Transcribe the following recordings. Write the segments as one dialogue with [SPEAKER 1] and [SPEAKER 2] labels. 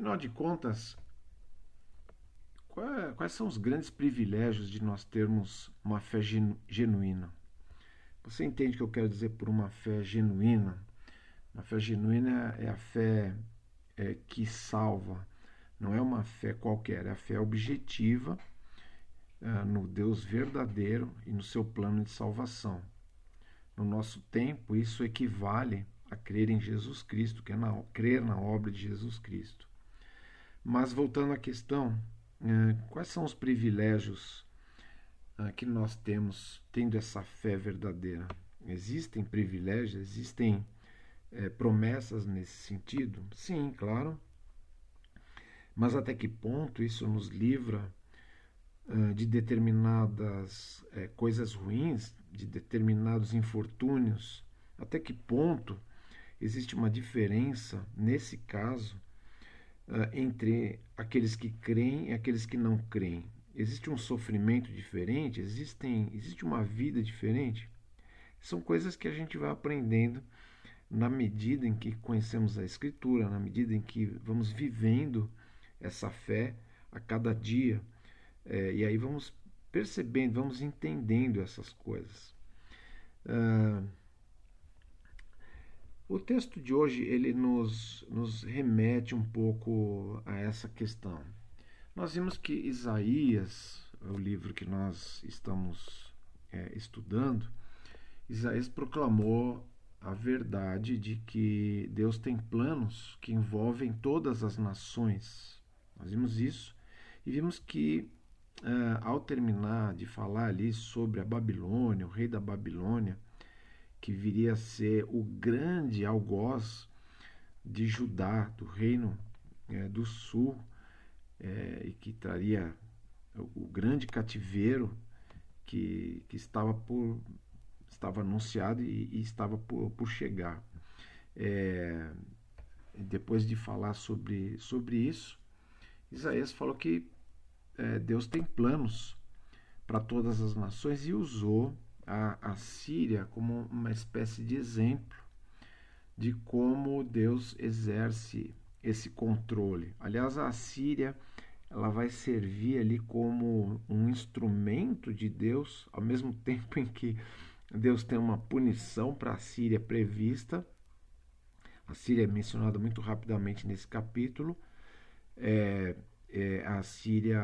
[SPEAKER 1] Afinal de contas, é, quais são os grandes privilégios de nós termos uma fé genuína? Você entende o que eu quero dizer por uma fé genuína? Uma fé genuína é a fé é, que salva, não é uma fé qualquer, é a fé objetiva é, no Deus verdadeiro e no seu plano de salvação. No nosso tempo, isso equivale a crer em Jesus Cristo, que é na, crer na obra de Jesus Cristo. Mas voltando à questão, é, quais são os privilégios é, que nós temos tendo essa fé verdadeira? Existem privilégios, existem é, promessas nesse sentido? Sim, claro. Mas até que ponto isso nos livra uh, de determinadas uh, coisas ruins, de determinados infortúnios? Até que ponto existe uma diferença, nesse caso, entre aqueles que creem e aqueles que não creem? Existe um sofrimento diferente? Existem, existe uma vida diferente? São coisas que a gente vai aprendendo na medida em que conhecemos a Escritura, na medida em que vamos vivendo essa fé a cada dia, é, e aí vamos percebendo, vamos entendendo essas coisas. Uh, o texto de hoje ele nos, nos remete um pouco a essa questão. Nós vimos que Isaías, o livro que nós estamos é, estudando, Isaías proclamou a verdade de que Deus tem planos que envolvem todas as nações. Nós vimos isso e vimos que, uh, ao terminar de falar ali sobre a Babilônia, o rei da Babilônia, que viria a ser o grande algoz de Judá, do reino é, do sul, é, e que traria o, grande cativeiro que, que estava por estava anunciado e, e estava por, por chegar. É, depois de falar sobre, sobre isso, Isaías falou que é, Deus tem planos para todas as nações e usou a, a Síria como uma espécie de exemplo de como Deus exerce esse controle. Aliás, a Síria ela vai servir ali como um instrumento de Deus, ao mesmo tempo em que Deus tem uma punição para a Síria prevista. A Síria é mencionada muito rapidamente nesse capítulo. É, é, a Síria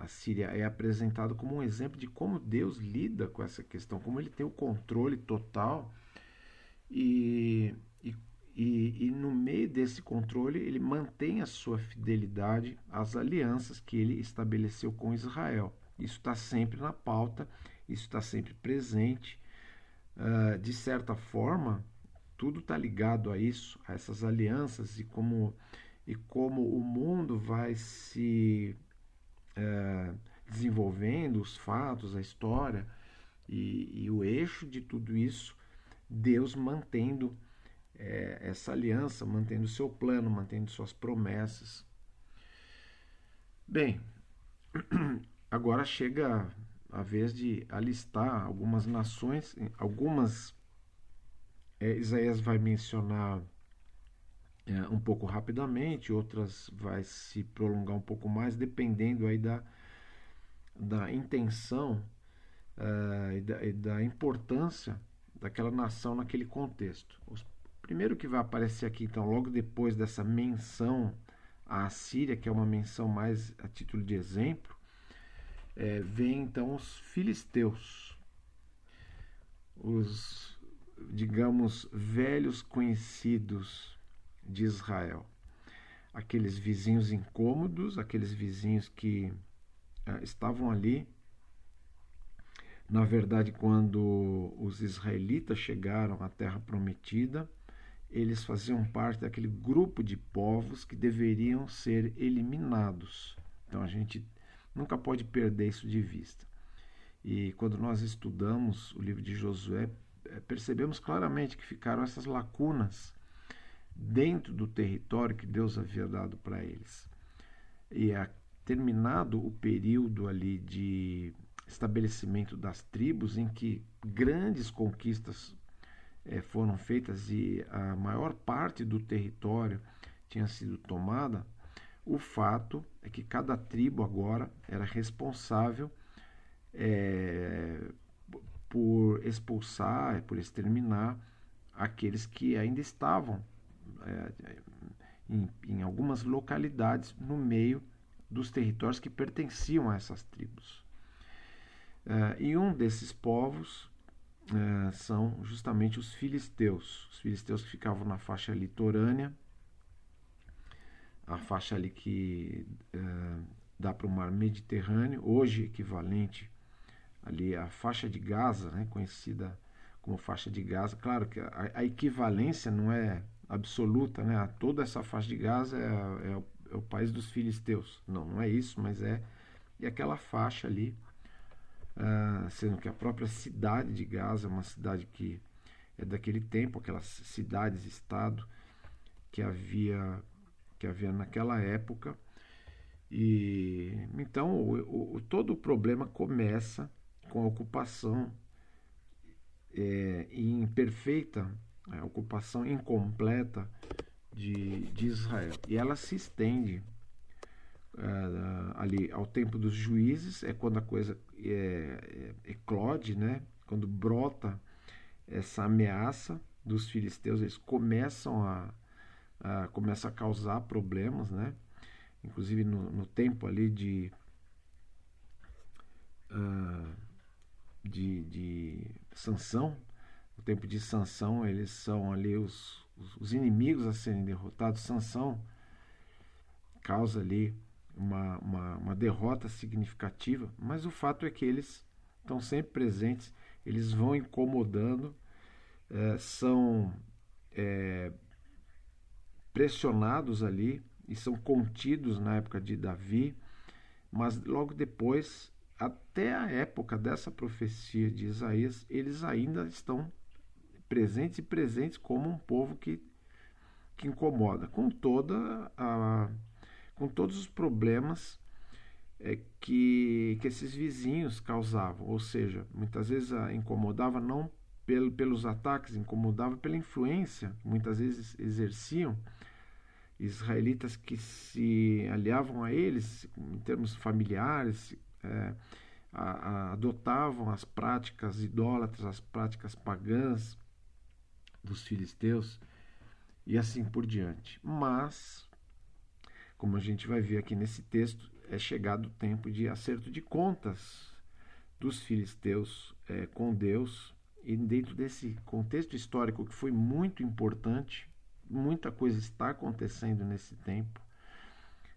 [SPEAKER 1] a Síria é apresentada como um exemplo de como Deus lida com essa questão, como ele tem o controle total e, e, e, e no meio desse controle ele mantém a sua fidelidade às alianças que ele estabeleceu com Israel. Isso está sempre na pauta isso está sempre presente. Uh, de certa forma, tudo está ligado a isso, a essas alianças e como, e como o mundo vai se uh, desenvolvendo, os fatos, a história e, e, o eixo de tudo isso, Deus mantendo é, essa aliança, mantendo seu plano, mantendo suas promessas. Bem, agora chega a vez de alistar algumas nações, algumas é, Isaías vai mencionar é, um pouco rapidamente, outras vai se prolongar um pouco mais, dependendo aí da, da intenção uh, e, da, e, da, importância daquela nação naquele contexto. O primeiro que vai aparecer aqui, então, logo depois dessa menção à Síria, que é uma menção mais a título de exemplo, é, vem então os filisteus, os, digamos, velhos conhecidos de Israel. Aqueles vizinhos incômodos, aqueles vizinhos que ah, estavam ali. Na verdade, quando os israelitas chegaram à Terra Prometida, eles faziam parte daquele grupo de povos que deveriam ser eliminados. Então a gente nunca pode perder isso de vista. E quando nós estudamos o livro de Josué, é, percebemos claramente que ficaram essas lacunas dentro do território que Deus havia dado para eles. E a, terminado o período ali de estabelecimento das tribos, em que grandes conquistas é, foram feitas e a maior parte do território tinha sido tomada, O fato é que cada tribo agora era responsável é, por expulsar, por exterminar aqueles que ainda estavam é, em, em algumas localidades no meio dos territórios que pertenciam a essas tribos. Uh, e um desses povos uh, são justamente os filisteus. Os filisteus que ficavam na faixa litorânea, a faixa ali que uh, dá para o mar Mediterrâneo, hoje equivalente ali à faixa de Gaza, né, conhecida como faixa de Gaza. Claro que a, a equivalência não é absoluta, né? Toda essa faixa de Gaza é, é, o, é, o, país dos filisteus. Não, não é isso, mas é e aquela faixa ali, uh, sendo que a própria cidade de Gaza é uma cidade que é daquele tempo, aquelas cidades-estado que havia que havia naquela época. E então o, o, todo o problema começa com a ocupação é, imperfeita a ocupação incompleta de, de Israel. E ela se estende uh, ali ao tempo dos juízes, é quando a coisa é, é, eclode, né? quando brota essa ameaça dos filisteus, eles começam a, a, começam a causar problemas, né? inclusive no, no tempo ali de, uh, de, de Sansão, no tempo de Sansão, eles são ali os, os, os inimigos a serem derrotados. Sansão causa ali uma, uma, uma, derrota significativa, mas o fato é que eles estão sempre presentes, eles vão incomodando, é, são é, pressionados ali e são contidos na época de Davi, mas logo depois, até a época dessa profecia de Isaías, eles ainda estão presentes e presentes como um povo que, que incomoda, com toda a, com todos os problemas é, que, que esses vizinhos causavam, ou seja, muitas vezes a, incomodava não pelo, pelos ataques, incomodava pela influência que muitas vezes exerciam. Israelitas que se aliavam a eles em termos familiares, é, adotavam as práticas idólatras, as práticas pagãs, dos filisteus e assim por diante. Mas, como a gente vai ver aqui nesse texto, é chegado o tempo de acerto de contas dos filisteus é, com Deus, e dentro desse contexto histórico que foi muito importante, muita coisa está acontecendo nesse tempo,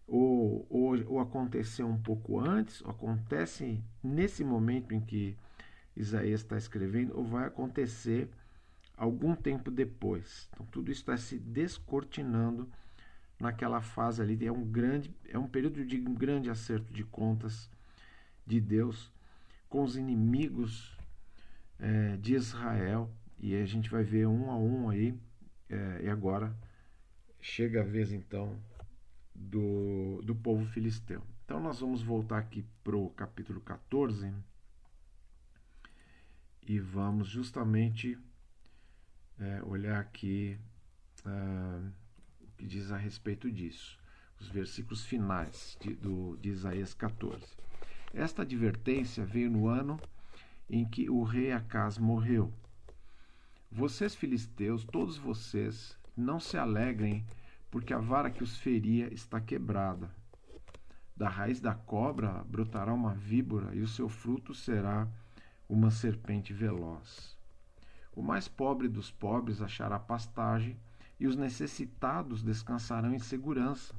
[SPEAKER 1] ou, ou, ou aconteceu um pouco antes, ou acontece nesse momento em que Isaías está escrevendo, ou vai acontecer algum tempo depois. Então tudo isso está se descortinando naquela fase ali. É um grande, é um período de grande acerto de contas de Deus com os inimigos é, de Israel e a gente vai ver um a um aí. É, e agora chega a vez então do, do povo filisteu. Então nós vamos voltar aqui para o capítulo 14 e vamos justamente é, olhar aqui uh, o que diz a respeito disso, os versículos finais de, do, de Isaías 14. Esta advertência veio no ano em que o rei Acas morreu. Vocês, filisteus, todos vocês, não se alegrem, porque a vara que os feria está quebrada. Da raiz da cobra brotará uma víbora, e o seu fruto será uma serpente veloz. O mais pobre dos pobres achará pastagem, e os necessitados descansarão em segurança.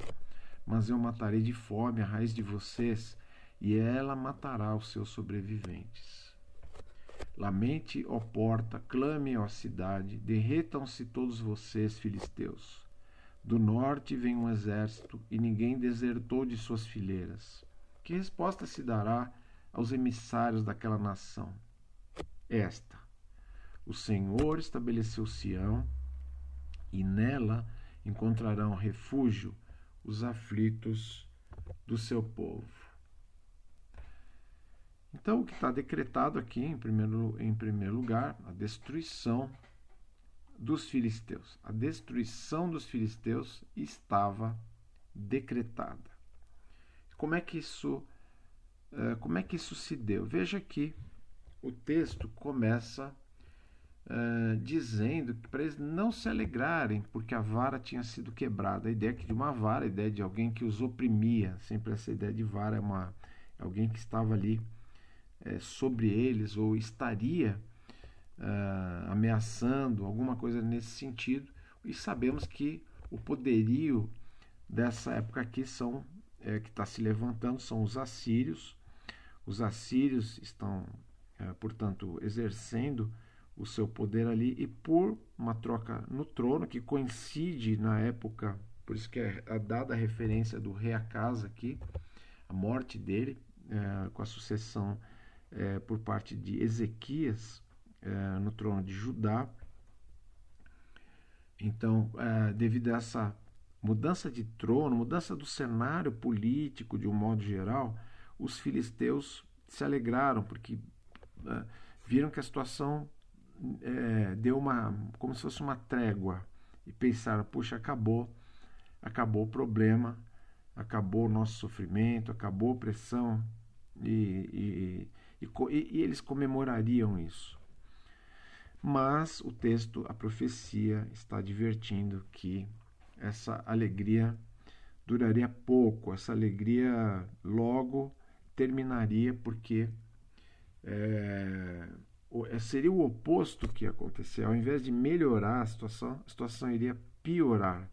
[SPEAKER 1] Mas eu matarei de fome a raiz de vocês, e ela matará os seus sobreviventes. Lamente, ó porta, clame, ó cidade, derretam-se todos vocês, filisteus. Do norte vem um exército, e ninguém desertou de suas fileiras. Que resposta se dará aos emissários daquela nação? Esta: o Senhor estabeleceu Sião, e nela encontrarão refúgio os aflitos do seu povo. Então, o que está decretado aqui, em primeiro, em primeiro lugar, a destruição dos filisteus. A destruição dos filisteus estava decretada. Como é que isso, é, como é que isso se deu? Veja que o texto começa uh, dizendo que para eles não se alegrarem porque a vara tinha sido quebrada. A ideia de uma vara, a ideia de alguém que os oprimia. Sempre essa ideia de vara é uma é alguém que estava ali é, sobre eles ou estaria uh, ameaçando alguma coisa nesse sentido. E sabemos que o poderio dessa época aqui são é, que está se levantando são os assírios. Os assírios estão, é, portanto, exercendo o seu poder ali e por uma troca no trono que coincide na época, por isso que é dada a referência do rei Acasa aqui, a morte dele é, com a sucessão é, por parte de Ezequias é, no trono de Judá. Então, é, devido a essa mudança de trono, mudança do cenário político de um modo geral, os filisteus se alegraram porque é, viram que a situação é, deu uma como se fosse uma trégua. E pensaram puxa acabou acabou o problema acabou o nosso sofrimento acabou a pressão. E, e, e, e eles comemorariam isso. Mas o texto a profecia está advertindo que essa alegria duraria pouco essa alegria logo terminaria porque é, seria o oposto que ia acontecer. Ao invés de melhorar a situação, a situação iria piorar.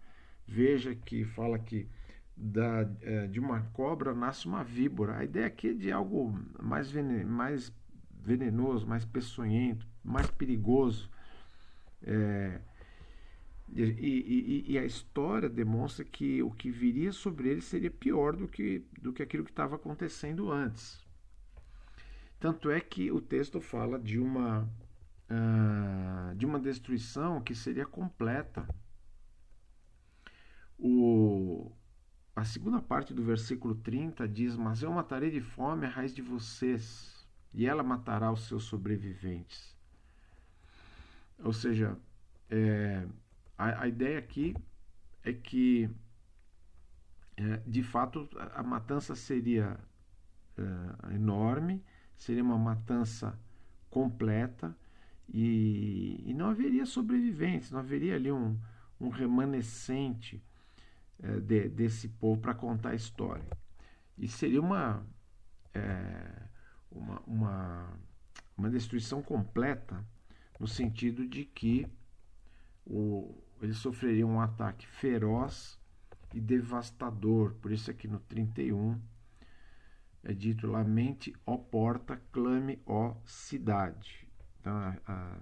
[SPEAKER 1] Veja que fala que da, é, de uma cobra nasce uma víbora. A ideia aqui é de algo mais, mais venenoso, mais peçonhento, mais perigoso. É, e, e, e, a história demonstra que o que viria sobre ele seria pior do que, do que aquilo que estava acontecendo antes. Tanto é que o texto fala de uma, uh, de uma destruição que seria completa. O, a segunda parte do versículo 30 diz: Mas eu matarei de fome a raiz de vocês, e ela matará os seus sobreviventes. Ou seja, é, a, a, ideia aqui é que, é, de fato, a, a matança seria é, enorme seria uma matança completa e, e não haveria sobreviventes, não haveria ali um, um remanescente é, de, desse povo para contar a história. E seria uma, é, uma, uma, uma destruição completa, no sentido de que o, eles sofreriam um ataque feroz e devastador. Por isso, aqui no 31 é dito: lamente, ó porta, clame, ó cidade. Então, a, a,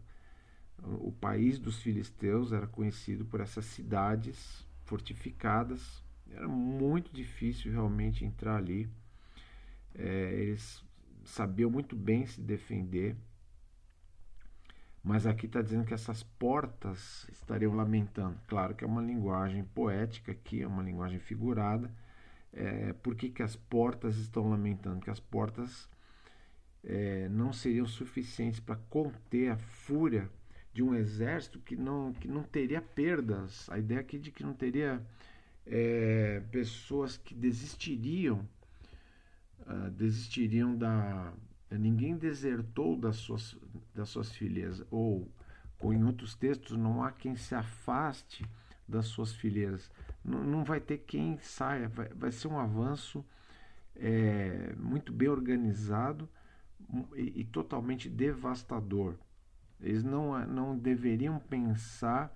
[SPEAKER 1] o país dos filisteus era conhecido por essas cidades fortificadas. Era muito difícil realmente entrar ali. É, eles sabiam muito bem se defender. Mas aqui está dizendo que essas portas estariam lamentando. Claro que é uma linguagem poética aqui, é uma linguagem figurada é, por que, que as portas estão lamentando? Que as portas é, não seriam suficientes para conter a fúria de um exército que não, que não teria perdas. A ideia aqui de que não teria é, pessoas que desistiriam, uh, desistiriam da. Ninguém desertou das suas, das suas filhas, ou, em outros textos, não há quem se afaste das suas fileiras não, vai ter quem saia, vai, vai ser um avanço é, muito bem organizado e, e, totalmente devastador. Eles não, não deveriam pensar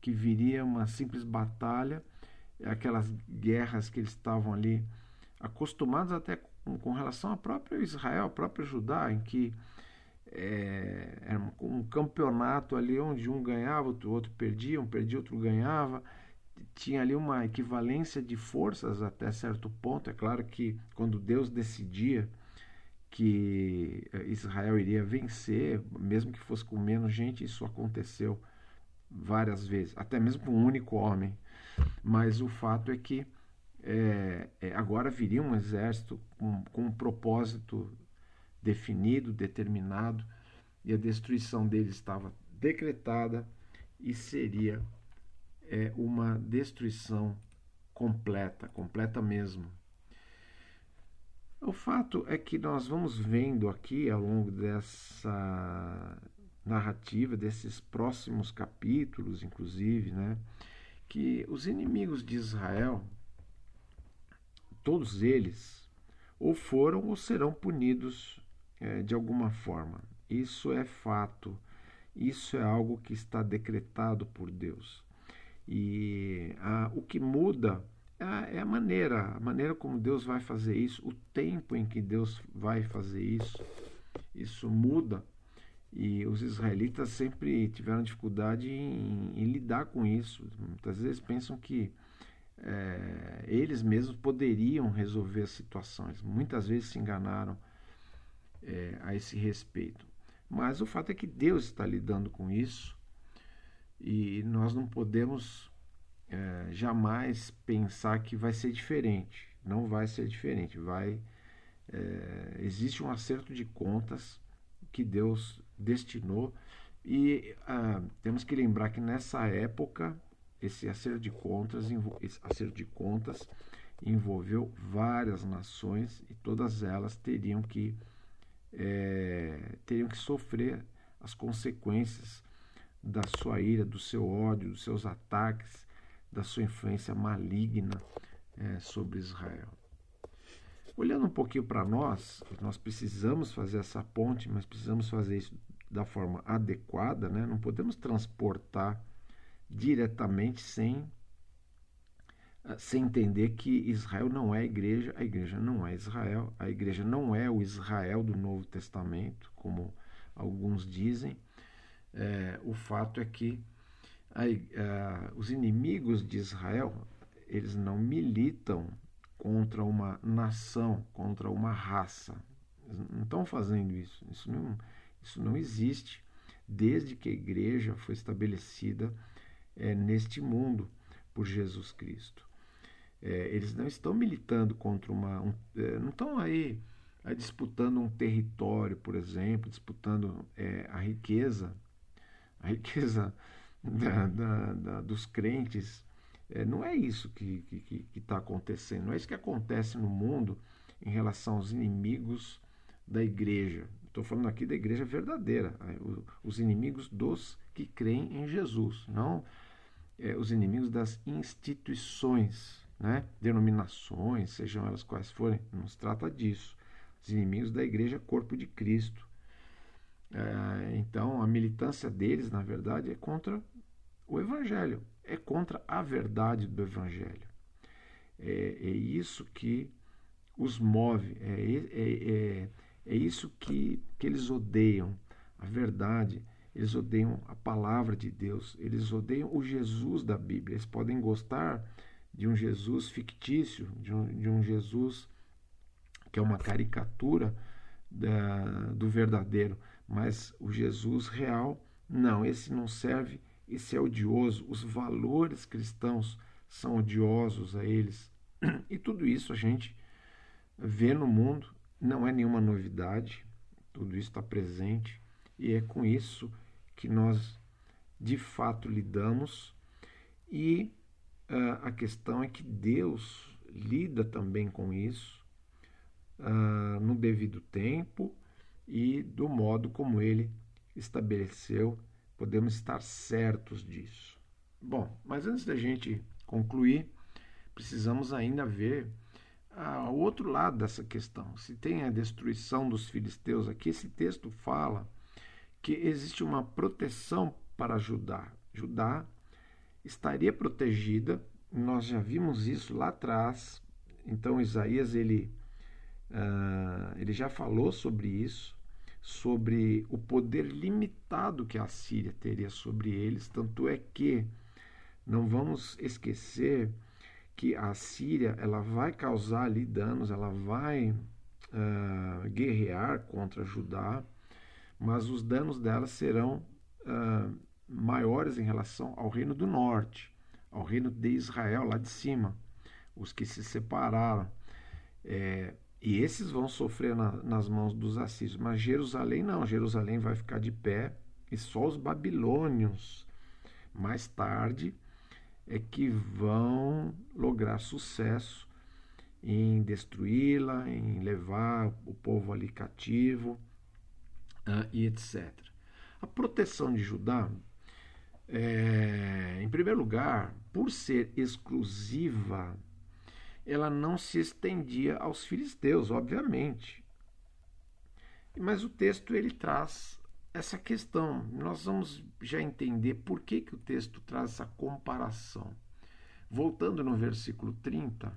[SPEAKER 1] que viria uma simples batalha, aquelas guerras que eles estavam ali acostumados até com, com relação ao próprio Israel, ao próprio Judá, em que é, era um, campeonato ali onde um ganhava, o outro perdia, um perdia, outro ganhava tinha ali uma equivalência de forças até certo ponto. É claro que quando Deus decidia que eh, Israel iria vencer, mesmo que fosse com menos gente, isso aconteceu várias vezes, até mesmo com um único homem. Mas o fato é que é, agora viria um exército com, com um propósito definido, determinado, e a destruição deles estava decretada e seria é uma destruição completa, completa mesmo. O fato é que nós vamos vendo aqui ao longo dessa narrativa, desses próximos capítulos, inclusive, né, que os inimigos de Israel, todos eles, ou foram ou serão punidos é, de alguma forma. Isso é fato, isso é algo que está decretado por Deus. E a, o que muda é, é a maneira, a maneira como Deus vai fazer isso, o tempo em que Deus vai fazer isso. Isso muda e os israelitas sempre tiveram dificuldade em, em lidar com isso. Muitas vezes pensam que é, eles mesmos poderiam resolver as situações. Muitas vezes se enganaram é, a esse respeito. Mas o fato é que Deus está lidando com isso e nós não podemos é, jamais pensar que vai ser diferente. Não vai ser diferente. Vai é, existe um acerto de contas que Deus destinou e ah, temos que lembrar que nessa época esse acerto de contas, esse acerto de contas envolveu várias nações e todas elas teriam que é, teriam que sofrer as consequências da sua ira, do seu ódio, dos seus ataques, da sua influência maligna é, sobre Israel. Olhando um pouquinho para nós, nós precisamos fazer essa ponte, mas precisamos fazer isso da forma adequada, né? não podemos transportar diretamente sem, ah, sem entender que Israel não é a igreja, a igreja não é Israel, a igreja não é o Israel do Novo Testamento, como alguns dizem. É, o fato é que a, a, os inimigos de Israel eles não militam contra uma nação, contra uma raça. Eles não estão fazendo isso. Isso não, isso não existe desde que a igreja foi estabelecida é, neste mundo por Jesus Cristo. É, eles não estão militando contra uma. Um, é, não estão aí é, disputando um território, por exemplo, disputando é, a riqueza, a riqueza da, da, da, dos crentes. É, não é isso que está acontecendo, não é isso que acontece no mundo em relação aos inimigos da igreja. Estou falando aqui da igreja verdadeira, os inimigos dos que creem em Jesus, não é, os inimigos das instituições, né? denominações, sejam elas quais forem, não se trata disso. Os inimigos da igreja, corpo de Cristo. É, então, a militância deles, na verdade, é contra o Evangelho, é contra a verdade do Evangelho. É, é isso que os move, é, é, é, é isso que, que eles odeiam, a verdade eles odeiam a palavra de Deus, eles odeiam o Jesus da Bíblia. Eles podem gostar de um Jesus fictício, de um, de um Jesus que é uma caricatura da, do verdadeiro, mas o Jesus real, não, esse não serve, esse é odioso. Os valores cristãos são odiosos a eles. E tudo isso a gente vê no mundo, não é nenhuma novidade, tudo isso está presente, e é com isso que nós de fato lidamos e uh, a questão é que Deus lida também com isso uh, no devido tempo e do modo como ele estabeleceu, podemos estar certos disso. Bom, mas antes da gente concluir, precisamos ainda ver uh, o outro lado dessa questão. Se tem a destruição dos filisteus aqui, esse texto fala que existe uma proteção para Judá. Judá estaria protegida, nós já vimos isso lá atrás. Então Isaías ele, uh, ele já falou sobre isso, sobre o poder limitado que a Síria teria sobre eles. Tanto é que não vamos esquecer que a Síria ela vai causar ali danos, ela vai uh, guerrear contra Judá mas os danos dela serão uh, maiores em relação ao reino do norte, ao reino de Israel lá de cima, os que se separaram. É, e esses vão sofrer na, nas mãos dos assírios, mas Jerusalém não, Jerusalém vai ficar de pé e só os babilônios mais tarde é que vão lograr sucesso em destruí-la, em levar o povo ali cativo uh, e etc. A proteção de Judá, é, em primeiro lugar, por ser exclusiva, ela não se estendia aos filisteus, obviamente. Mas o texto ele traz essa questão. Nós vamos já entender por que, que o texto traz essa comparação. Voltando no versículo 30,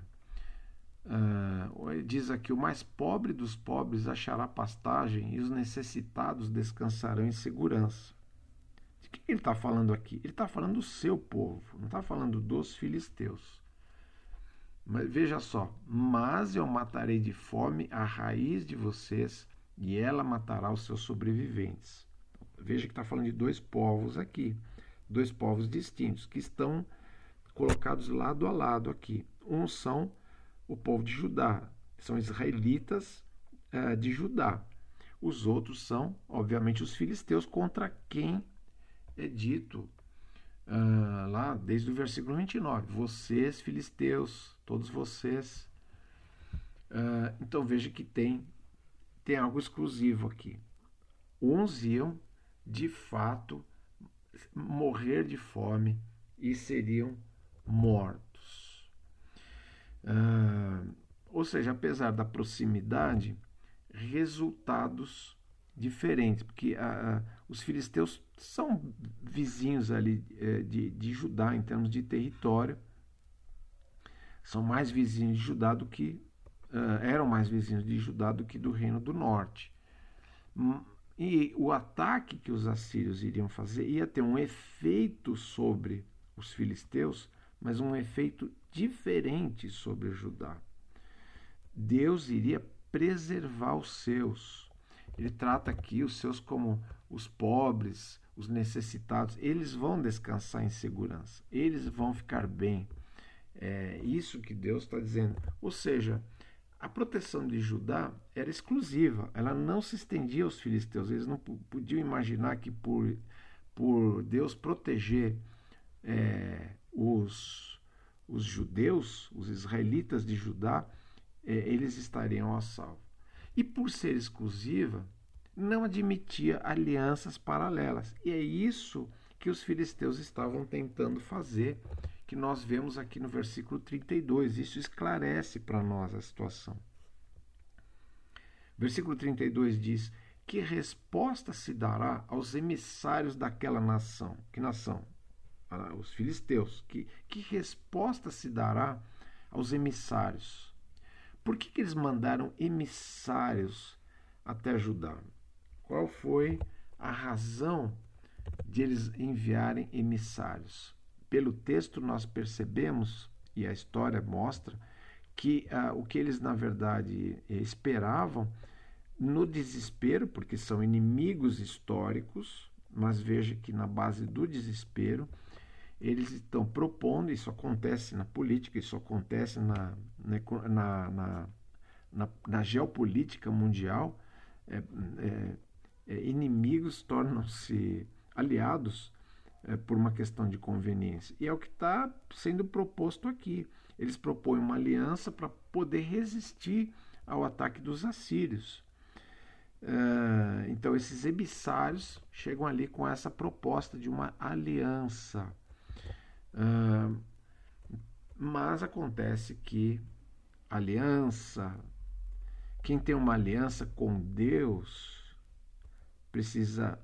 [SPEAKER 1] uh, diz aqui: O mais pobre dos pobres achará pastagem e os necessitados descansarão em segurança. De que ele está falando aqui? Ele está falando do seu povo, não está falando dos filisteus. Mas veja só: Mas eu matarei de fome a raiz de vocês, e ela matará os seus sobreviventes. Veja que está falando de dois povos aqui, dois povos distintos, que estão colocados lado a lado aqui. Uns são o povo de Judá, são israelitas uh, de Judá. Os outros são, obviamente, os filisteus, contra quem é dito uh, lá desde o versículo 29. Vocês, filisteus, todos vocês. Uh, então veja que tem, tem algo exclusivo aqui. Uns iam de fato morrer de fome e seriam mortos. Ah, ou seja, apesar da proximidade, resultados diferentes, porque ah, os filisteus são vizinhos ali eh, de, de Judá em termos de território, são mais vizinhos de Judá do que ah, eram mais vizinhos de Judá do que do reino do norte. E o ataque que os assírios iriam fazer ia ter um efeito sobre os filisteus, mas um efeito diferente sobre Judá. Deus iria preservar os seus. Ele trata aqui os seus como os pobres, os necessitados. Eles vão descansar em segurança, eles vão ficar bem. É isso que Deus está dizendo. Ou seja, a proteção de Judá era exclusiva, ela não se estendia aos filisteus. Eles não podiam imaginar que por, por Deus proteger é, os, os judeus, os israelitas de Judá, é, eles estariam a salvo. E por ser exclusiva, não admitia alianças paralelas. E é isso que os filisteus estavam tentando fazer que nós vemos aqui no versículo 32. Isso esclarece para nós a situação. Versículo 32 diz: Que resposta se dará aos emissários daquela nação? Que nação? Ah, os filisteus. Que, que resposta se dará aos emissários? Por que, que eles mandaram emissários até Judá? Qual foi a razão de eles enviarem emissários? pelo texto nós percebemos, e a história mostra, que ah, o que eles na verdade esperavam, no desespero, porque são inimigos históricos, mas veja que na base do desespero, eles estão propondo, isso acontece na política, isso acontece na, na, na, na, na geopolítica mundial, é, é, é, inimigos tornam-se aliados é, por uma questão de conveniência. E é o que está sendo proposto aqui. Eles propõem uma aliança para poder resistir ao ataque dos assírios. É, então, esses emissários chegam ali com essa proposta de uma aliança. Mas acontece que aliança, quem tem uma aliança com Deus, precisa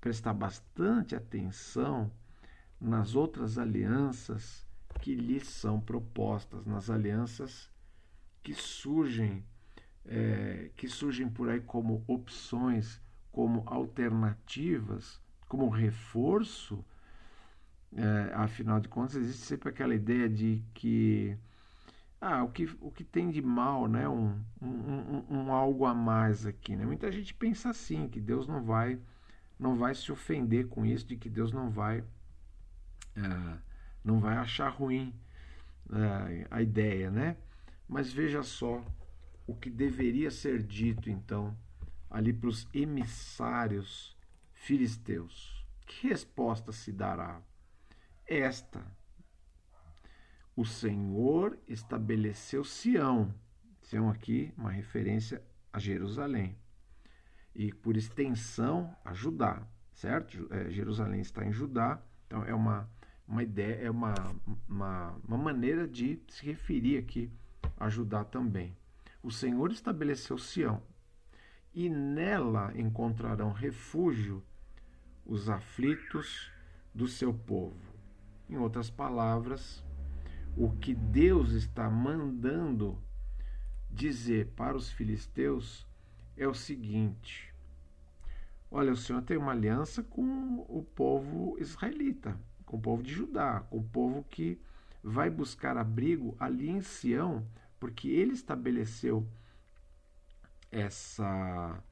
[SPEAKER 1] prestar bastante atenção nas outras alianças que lhes são propostas, nas alianças que surgem, é, que surgem por aí como opções, como alternativas, como reforço. É, afinal de contas, existe sempre aquela ideia de que ah, o que, o que tem de mal, né? Um, um, um, um algo a mais aqui. Né? Muita gente pensa assim, que Deus não vai não vai se ofender com isso, de que Deus não vai, é, não vai achar ruim é, a ideia, né? Mas veja só o que deveria ser dito então ali para os emissários filisteus. Que resposta se dará? Esta, o Senhor estabeleceu Sião. Sião aqui, uma referência a Jerusalém. E por extensão a Judá, certo? É, Jerusalém está em Judá, então é uma, uma ideia, é uma, uma, uma maneira de se referir aqui a Judá também. O Senhor estabeleceu Sião, e nela encontrarão refúgio os aflitos do seu povo. Em outras palavras, o que Deus está mandando dizer para os filisteus é o seguinte: Olha, o Senhor tem uma aliança com o povo israelita, com o povo de Judá, com o povo que vai buscar abrigo ali em Sião, porque ele estabeleceu essa,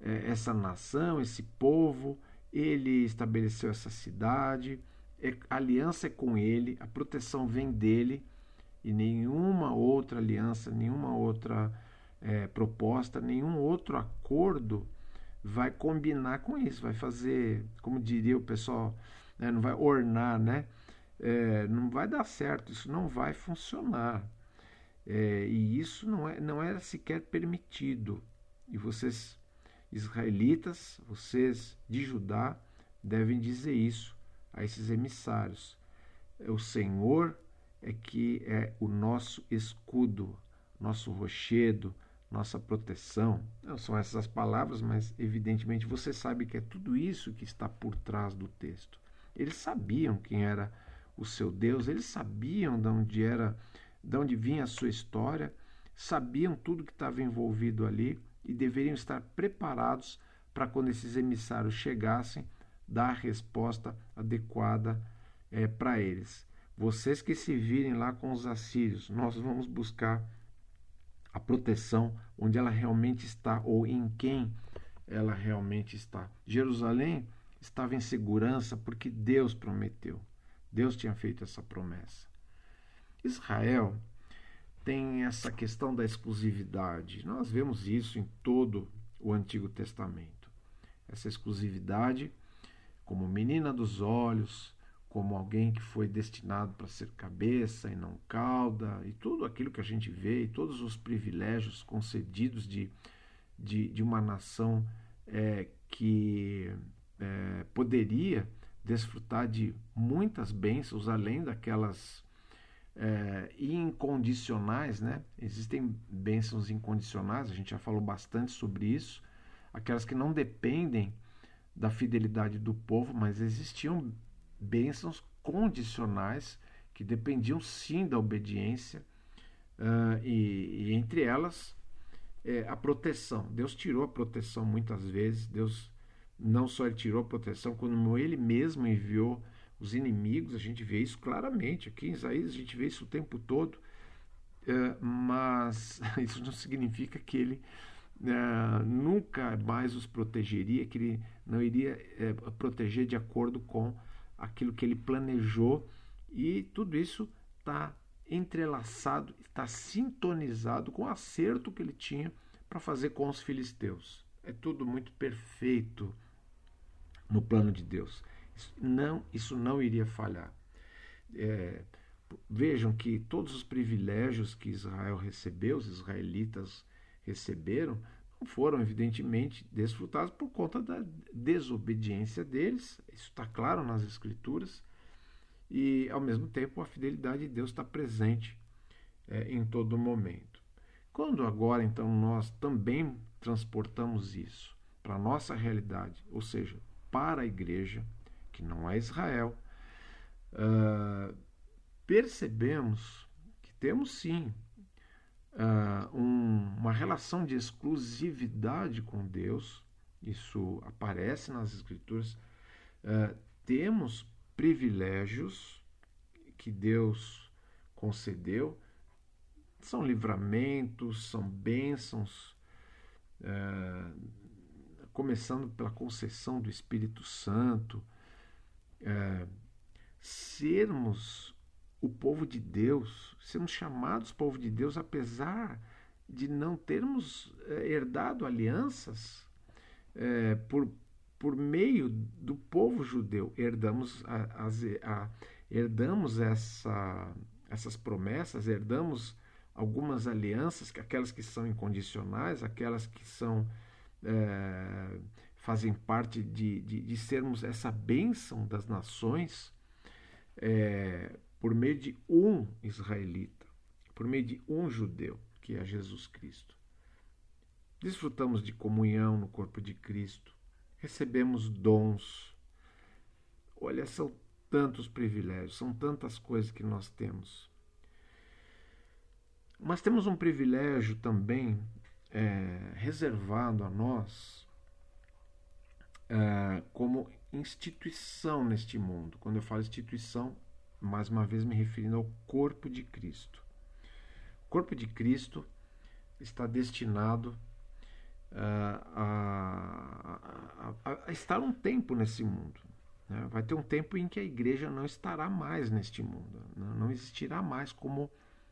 [SPEAKER 1] é, essa nação, esse povo, ele estabeleceu essa cidade, a aliança é com ele, a proteção vem dele e nenhuma outra aliança, nenhuma outra é, proposta, nenhum outro acordo vai combinar com isso, vai fazer, como diria o pessoal, né, não vai ornar, né? É, não vai dar certo, isso não vai funcionar. É, e isso não, é, não era sequer permitido. E vocês, israelitas, vocês de Judá, devem dizer isso a esses emissários. O Senhor é que é o nosso escudo, nosso rochedo, nossa proteção. Não são essas as palavras, mas evidentemente você sabe que é tudo isso que está por trás do texto. Eles sabiam quem era o seu Deus, eles sabiam de onde era, de onde vinha a sua história, sabiam tudo que estava envolvido ali e deveriam estar preparados para quando esses emissários chegassem, dar a resposta adequada é, para eles. Vocês que se virem lá com os assírios, nós vamos buscar a proteção onde ela realmente está ou em quem ela realmente está. Jerusalém estava em segurança porque Deus prometeu. Deus tinha feito essa promessa. Israel tem essa questão da exclusividade. Nós vemos isso em todo o Antigo Testamento. Essa exclusividade, como menina dos olhos, como alguém que foi destinado para ser cabeça e não cauda, e tudo aquilo que a gente vê, e todos os privilégios concedidos de, de, de uma nação é, que é, poderia desfrutar de muitas bênçãos além daquelas é, incondicionais, né? Existem bênçãos incondicionais, a gente já falou bastante sobre isso, aquelas que não dependem da fidelidade do povo, mas existiam bênçãos condicionais que dependiam sim da obediência, uh, e, e, entre elas é, a proteção. Deus tirou a proteção muitas vezes, Deus não só ele tirou a proteção, como ele mesmo enviou os inimigos, a gente vê isso claramente. Aqui em Isaías a gente vê isso o tempo todo, é, mas isso não significa que ele é, nunca mais os protegeria, que ele não iria é, proteger de acordo com aquilo que ele planejou, e tudo isso está entrelaçado, está sintonizado com o acerto que ele tinha para fazer com os filisteus. É tudo muito perfeito no plano de Deus. Isso não, isso não iria falhar. É, vejam que todos os privilégios que Israel recebeu, os israelitas receberam, foram, evidentemente, desfrutados por conta da desobediência deles. Isso está claro nas Escrituras. E, ao mesmo tempo, a fidelidade de Deus está presente é, em todo momento. Quando agora, então, nós também transportamos isso para a nossa realidade, ou seja, para a igreja, que não é Israel, uh, percebemos que temos sim uh, um, uma relação de exclusividade com Deus, isso aparece nas Escrituras, uh, temos privilégios que Deus concedeu, são livramentos, são bênçãos, começando pela concessão do Espírito Santo, é, sermos o povo de Deus, sermos chamados povo de Deus, apesar de não termos é, herdado alianças é, por, por meio do povo judeu, herdamos, a, a, a, herdamos essa essas promessas, herdamos algumas alianças, aquelas que são incondicionais, aquelas que são é, fazem parte de, de, de, sermos essa bênção das nações é, por meio de um israelita, por meio de um judeu, que é Jesus Cristo. Desfrutamos de comunhão no corpo de Cristo, recebemos dons. Olha, são tantos privilégios, são tantas coisas que nós temos. Mas temos um privilégio também é, reservado a nós é, como instituição neste mundo. Quando eu falo instituição, mais uma vez me referindo ao corpo de Cristo. O corpo de Cristo está destinado uh, a, a, a, estar um tempo nesse mundo. Né? Vai ter um tempo em que a igreja não estará mais neste mundo, né? não existirá mais como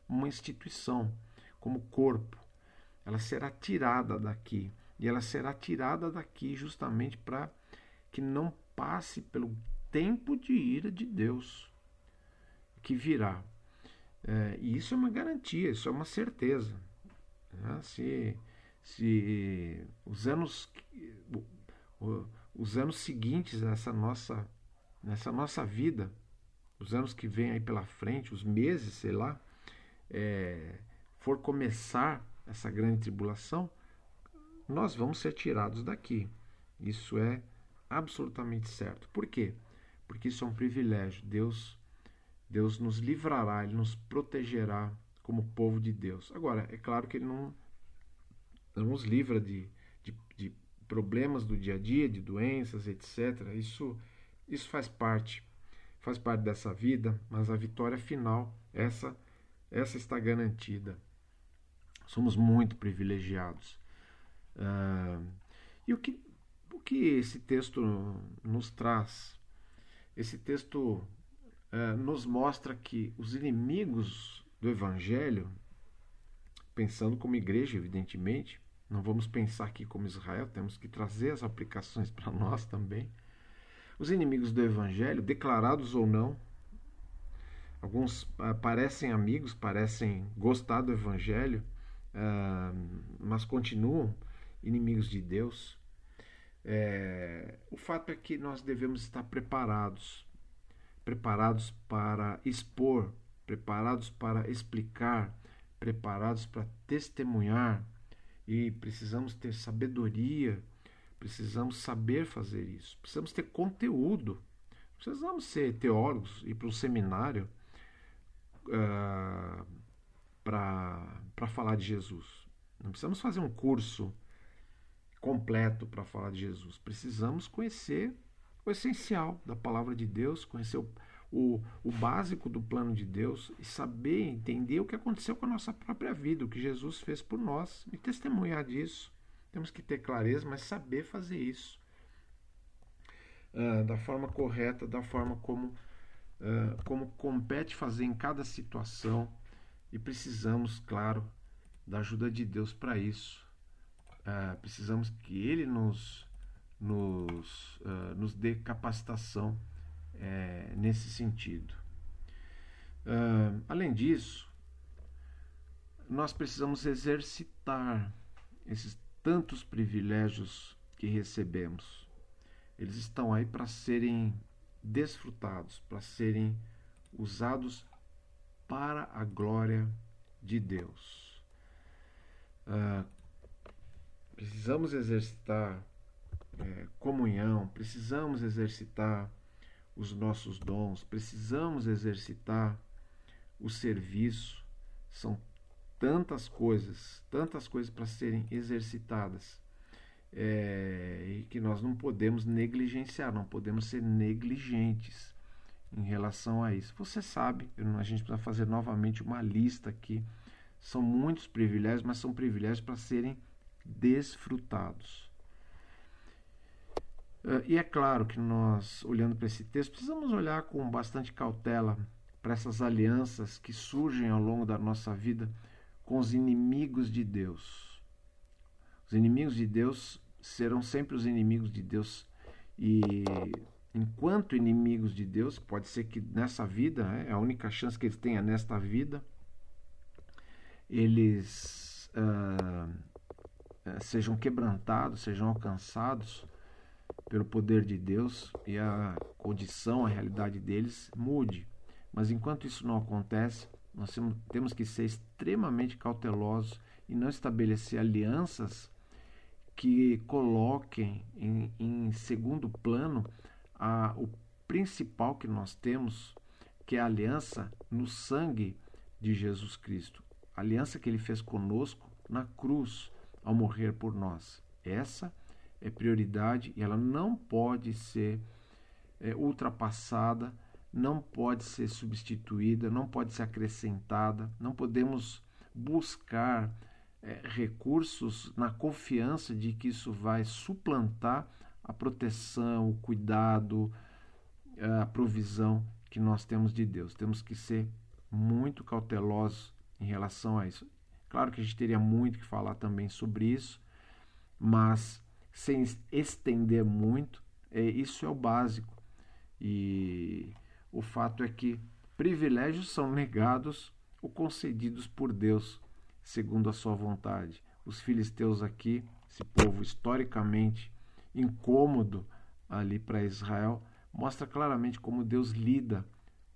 [SPEAKER 1] uma instituição, como corpo. Ela será tirada daqui. E ela será tirada daqui justamente para que não passe pelo tempo de ira de Deus que virá. É, e isso é uma garantia, isso é uma certeza. Né? Se, se os anos os anos seguintes nessa nossa nessa nossa vida, os anos que vêm aí pela frente, os meses, sei lá, é, for começar essa grande tribulação, nós vamos ser tirados daqui. Isso é absolutamente certo. Por quê? Porque isso é um privilégio. Deus, Deus nos livrará, Ele nos protegerá como povo de Deus. Agora, é claro que Ele não, não nos livra de, de, de problemas do dia a dia, de doenças, etc. Isso, isso faz parte, faz parte dessa vida, mas a vitória final, essa essa está garantida. Somos muito privilegiados. Uh, e o que, o que esse texto nos traz? Esse texto uh, nos mostra que os inimigos do Evangelho, pensando como igreja, evidentemente, não vamos pensar aqui como Israel, temos que trazer as aplicações para nós também. Os inimigos do Evangelho, declarados ou não, Alguns uh, parecem amigos, parecem gostar do Evangelho, uh, mas continuam inimigos de Deus. É, o fato é que nós devemos estar preparados preparados para expor, preparados para explicar, preparados para testemunhar e precisamos ter sabedoria, precisamos saber fazer isso, precisamos ter conteúdo, precisamos ser teólogos, ir para um seminário uh, ah, para falar de Jesus. Não precisamos fazer um curso completo para falar de Jesus. Precisamos conhecer o essencial da palavra de Deus, conhecer o, o, básico do plano de Deus e saber entender o que aconteceu com a nossa própria vida, o que Jesus fez por nós e testemunhar disso. Temos que ter clareza, mas saber fazer isso uh, da forma correta, da forma como como compete fazer em cada situação e precisamos, claro, da ajuda de Deus para isso. Uh, precisamos que Ele nos, nos, uh, nos dê capacitação uh, nesse sentido. além disso, nós precisamos exercitar esses tantos privilégios que recebemos. Eles estão aí para serem desfrutados, para serem usados para a glória de Deus. Ah, precisamos exercitar é, comunhão, precisamos exercitar os nossos dons, precisamos exercitar o serviço. São tantas coisas, tantas coisas para serem exercitadas é, e que nós não podemos negligenciar, não podemos ser negligentes em relação a isso. Você sabe, a gente precisa fazer novamente uma lista aqui. São muitos privilégios, mas são privilégios para serem desfrutados. É, e é claro que nós, olhando para esse texto, precisamos olhar com bastante cautela para essas alianças que surgem ao longo da nossa vida com os inimigos de Deus. Os inimigos de Deus serão sempre os inimigos de Deus. E enquanto inimigos de Deus, pode ser que nessa vida, é a única chance que eles tenham nesta vida, eles uh, sejam quebrantados, sejam alcançados pelo poder de Deus e a condição, a realidade deles mude. Mas enquanto isso não acontece, nós temos que ser extremamente cautelosos e não estabelecer alianças que coloquem em, em segundo plano a, o principal que nós temos, que é a aliança no sangue de Jesus Cristo. A aliança que ele fez conosco na cruz ao morrer por nós. Essa é prioridade e ela não pode ser é, ultrapassada, não pode ser substituída, não pode ser acrescentada, não podemos buscar é, recursos na confiança de que isso vai suplantar a proteção, o cuidado, a provisão que nós temos de Deus. Temos que ser muito cautelosos em relação a isso. Claro que a gente teria muito que falar também sobre isso, mas sem estender muito, é, isso é o básico. E o fato é que privilégios são negados ou concedidos por Deus segundo a sua vontade. Os filisteus aqui, esse povo historicamente incômodo ali para Israel, mostra claramente como Deus lida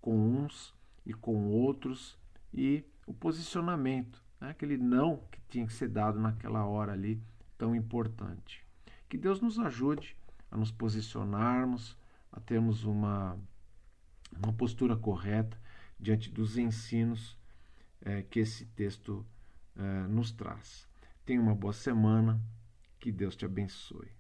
[SPEAKER 1] com uns e com outros e o posicionamento, né? aquele não que tinha que ser dado naquela hora ali tão importante. Que Deus nos ajude a nos posicionarmos, a termos uma, uma postura correta diante dos ensinos é, que esse texto uh, nos traz. Tenha uma boa semana, que Deus te abençoe.